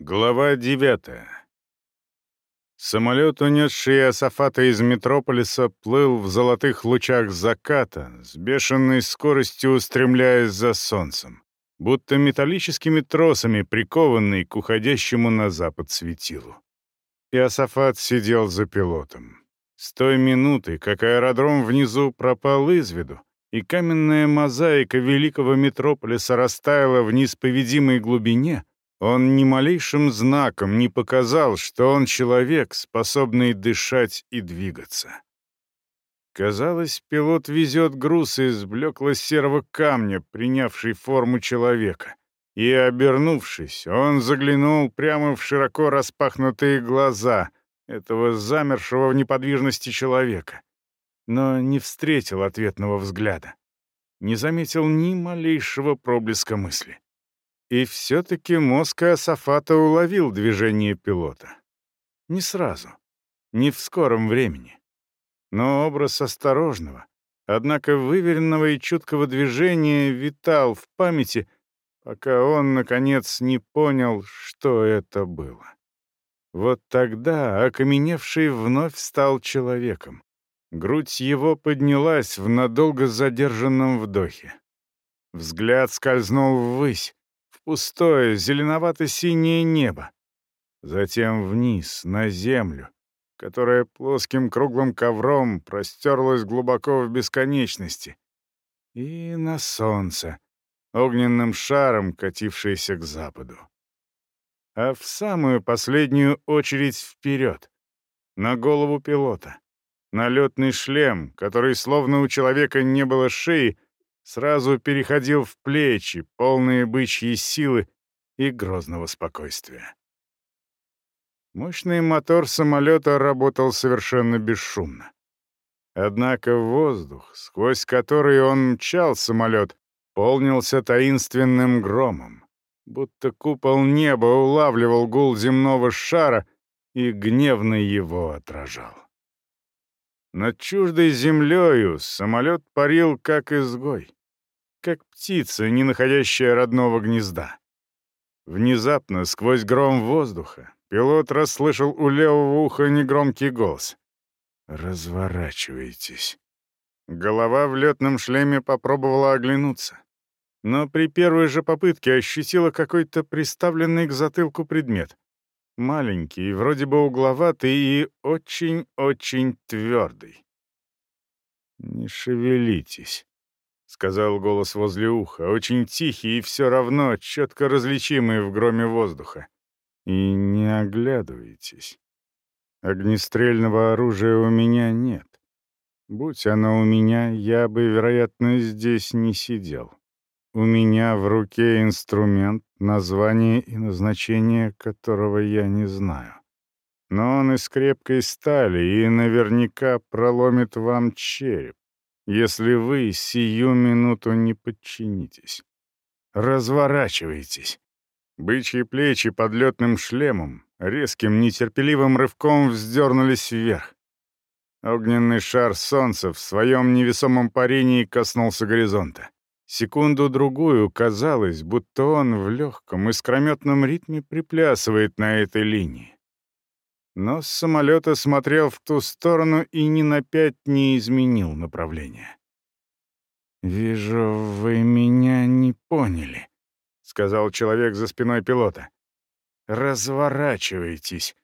Глава 9. Самолет, унесший Асафата из Метрополиса, плыл в золотых лучах заката, с бешеной скоростью устремляясь за солнцем, будто металлическими тросами прикованный к уходящему на запад светилу. И Асафат сидел за пилотом. С той минуты, как аэродром внизу пропал из виду, и каменная мозаика великого метрополиса растаяла в неисповедимой глубине, он ни малейшим знаком не показал, что он человек, способный дышать и двигаться. Казалось, пилот везет груз из блекло-серого камня, принявший форму человека. И, обернувшись, он заглянул прямо в широко распахнутые глаза этого замершего в неподвижности человека, но не встретил ответного взгляда, не заметил ни малейшего проблеска мысли. И все-таки мозг Асафата уловил движение пилота. Не сразу, не в скором времени. Но образ осторожного, однако выверенного и чуткого движения витал в памяти, пока он, наконец, не понял, что это было. Вот тогда окаменевший вновь стал человеком. Грудь его поднялась в надолго задержанном вдохе. Взгляд скользнул ввысь, пустое зеленовато-синее небо. Затем вниз, на землю, которая плоским круглым ковром простерлась глубоко в бесконечности. И на солнце, огненным шаром, катившееся к западу. А в самую последнюю очередь вперед, на голову пилота, на летный шлем, который, словно у человека не было шеи, сразу переходил в плечи, полные бычьей силы и грозного спокойствия. Мощный мотор самолета работал совершенно бесшумно. Однако воздух, сквозь который он мчал самолет, полнился таинственным громом, будто купол неба улавливал гул земного шара и гневно его отражал. Над чуждой землею самолет парил как изгой как птица, не находящая родного гнезда. Внезапно, сквозь гром воздуха, пилот расслышал у левого уха негромкий голос. «Разворачивайтесь». Голова в летном шлеме попробовала оглянуться, но при первой же попытке ощутила какой-то приставленный к затылку предмет. Маленький, вроде бы угловатый и очень-очень твердый. «Не шевелитесь», — сказал голос возле уха, очень тихий и все равно четко различимый в громе воздуха. «И не оглядывайтесь. Огнестрельного оружия у меня нет. Будь оно у меня, я бы, вероятно, здесь не сидел. У меня в руке инструмент, название и назначение которого я не знаю. Но он из крепкой стали и наверняка проломит вам череп если вы сию минуту не подчинитесь. Разворачивайтесь. Бычьи плечи под летным шлемом резким нетерпеливым рывком вздернулись вверх. Огненный шар солнца в своем невесомом парении коснулся горизонта. Секунду-другую казалось, будто он в легком искрометном ритме приплясывает на этой линии. Но с самолета смотрел в ту сторону и ни на пять не изменил направление. «Вижу, вы меня не поняли», — сказал человек за спиной пилота. «Разворачивайтесь.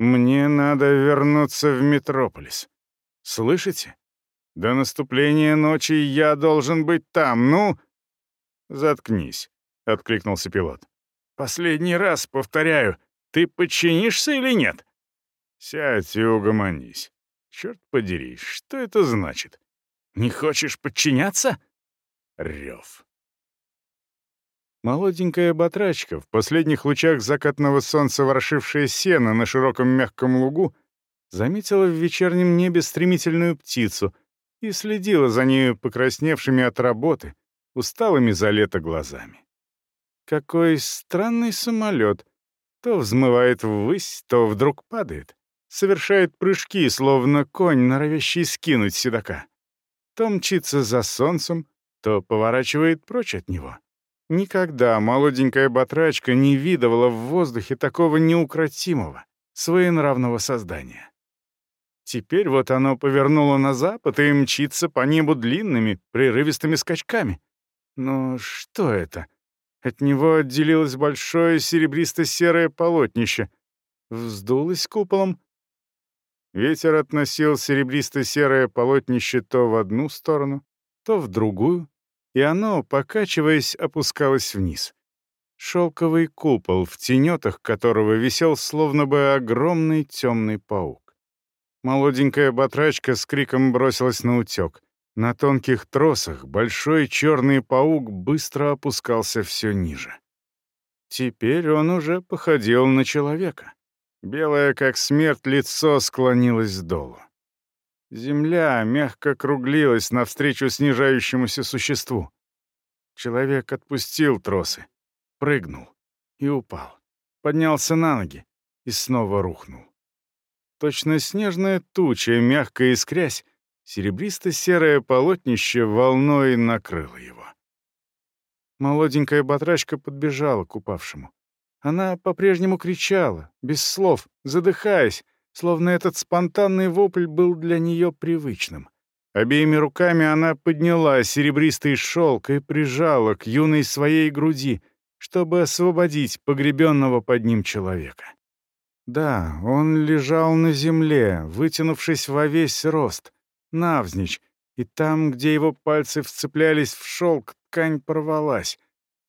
Мне надо вернуться в Метрополис. Слышите? До наступления ночи я должен быть там, ну...» «Заткнись», — откликнулся пилот. «Последний раз повторяю, ты подчинишься или нет?» Сядь и угомонись. Черт подери, что это значит? Не хочешь подчиняться? Рев. Молоденькая батрачка, в последних лучах закатного солнца ворошившая сено на широком мягком лугу, заметила в вечернем небе стремительную птицу и следила за нею покрасневшими от работы, усталыми за лето глазами. Какой странный самолет. То взмывает ввысь, то вдруг падает совершает прыжки, словно конь, норовящий скинуть седока. То мчится за солнцем, то поворачивает прочь от него. Никогда молоденькая батрачка не видывала в воздухе такого неукротимого, своенравного создания. Теперь вот оно повернуло на запад и мчится по небу длинными, прерывистыми скачками. Но что это? От него отделилось большое серебристо-серое полотнище. Вздулось куполом. Ветер относил серебристо-серое полотнище то в одну сторону, то в другую, и оно, покачиваясь, опускалось вниз. Шелковый купол, в тенетах которого висел словно бы огромный темный паук. Молоденькая батрачка с криком бросилась на утек. На тонких тросах большой черный паук быстро опускался все ниже. Теперь он уже походил на человека. Белое, как смерть, лицо склонилось долу. Земля мягко круглилась навстречу снижающемуся существу. Человек отпустил тросы, прыгнул и упал. Поднялся на ноги и снова рухнул. Точно снежная туча, мягко искрясь, серебристо-серое полотнище волной накрыло его. Молоденькая батрачка подбежала к упавшему. Она по-прежнему кричала, без слов, задыхаясь, словно этот спонтанный вопль был для нее привычным. Обеими руками она подняла серебристый шелк и прижала к юной своей груди, чтобы освободить погребенного под ним человека. Да, он лежал на земле, вытянувшись во весь рост, навзничь, и там, где его пальцы вцеплялись в шелк, ткань порвалась,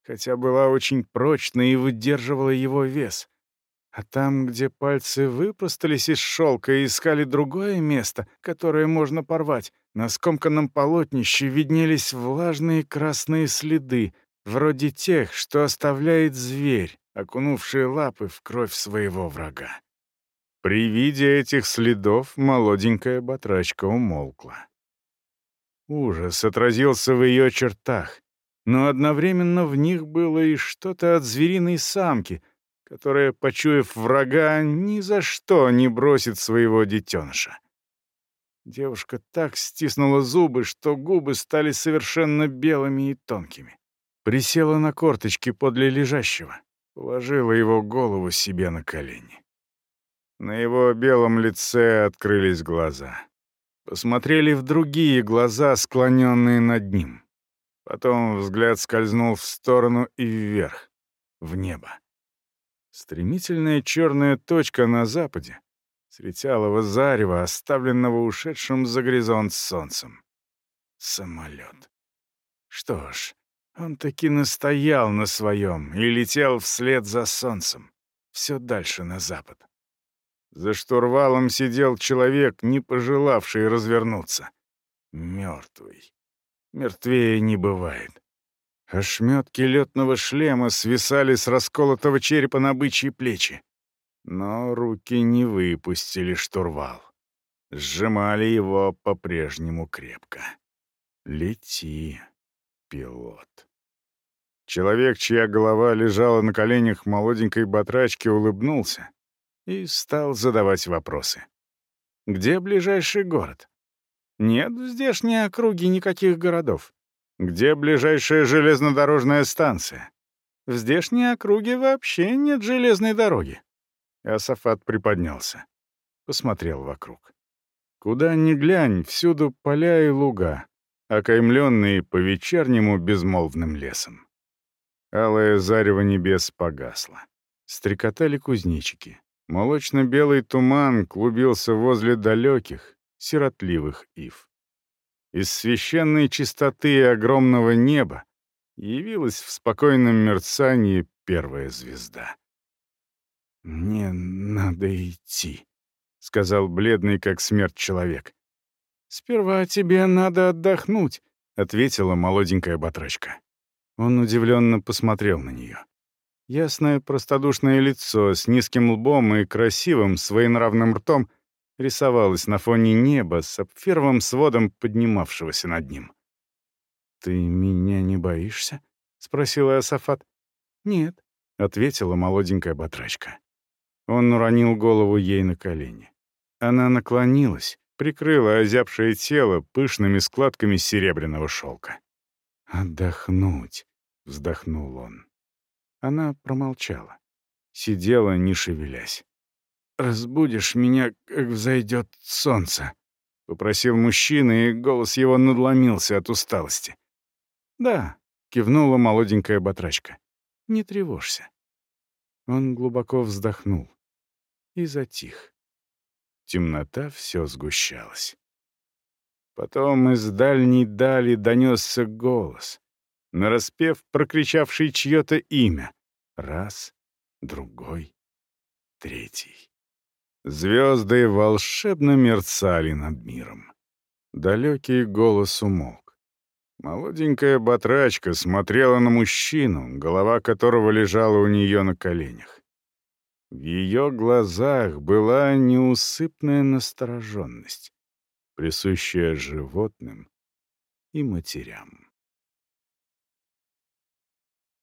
хотя была очень прочной и выдерживала его вес. А там, где пальцы выпростались из шелка и искали другое место, которое можно порвать, на скомканном полотнище виднелись влажные красные следы, вроде тех, что оставляет зверь, окунувший лапы в кровь своего врага. При виде этих следов молоденькая батрачка умолкла. Ужас отразился в ее чертах, но одновременно в них было и что-то от звериной самки — которая, почуяв врага, ни за что не бросит своего детеныша. Девушка так стиснула зубы, что губы стали совершенно белыми и тонкими. Присела на корточки подле лежащего, положила его голову себе на колени. На его белом лице открылись глаза. Посмотрели в другие глаза, склоненные над ним. Потом взгляд скользнул в сторону и вверх, в небо. Стремительная черная точка на западе, средь алого зарева, оставленного ушедшим за горизонт солнцем. Самолет. Что ж, он таки настоял на своем и летел вслед за солнцем, все дальше на запад. За штурвалом сидел человек, не пожелавший развернуться. Мертвый. Мертвее не бывает. Ошметки летного шлема свисали с расколотого черепа на бычьи плечи. Но руки не выпустили штурвал. Сжимали его по-прежнему крепко. «Лети, пилот». Человек, чья голова лежала на коленях молоденькой батрачки, улыбнулся и стал задавать вопросы. «Где ближайший город?» «Нет в здешней округе никаких городов. Где ближайшая железнодорожная станция? В здешней округе вообще нет железной дороги. Асафат приподнялся. Посмотрел вокруг. Куда ни глянь, всюду поля и луга, окаймленные по-вечернему безмолвным лесом. Алое зарево небес погасло. Стрекотали кузнечики. Молочно-белый туман клубился возле далеких, сиротливых ив. Из священной чистоты огромного неба явилась в спокойном мерцании первая звезда. «Мне надо идти», — сказал бледный, как смерть человек. «Сперва тебе надо отдохнуть», — ответила молоденькая батрачка. Он удивленно посмотрел на нее. Ясное простодушное лицо с низким лбом и красивым своенравным ртом — рисовалась на фоне неба с сапфировым сводом поднимавшегося над ним. «Ты меня не боишься?» — спросила Асафат. «Нет», — ответила молоденькая батрачка. Он уронил голову ей на колени. Она наклонилась, прикрыла озябшее тело пышными складками серебряного шелка. «Отдохнуть», — вздохнул он. Она промолчала. Сидела, не шевелясь. «Разбудишь меня, как взойдет солнце», — попросил мужчина, и голос его надломился от усталости. «Да», — кивнула молоденькая батрачка. «Не тревожься». Он глубоко вздохнул и затих. Темнота все сгущалась. Потом из дальней дали донесся голос, нараспев прокричавший чье-то имя. Раз, другой, третий. Звезды волшебно мерцали над миром. Далекий голос умолк. Молоденькая батрачка смотрела на мужчину, голова которого лежала у нее на коленях. В ее глазах была неусыпная настороженность, присущая животным и матерям.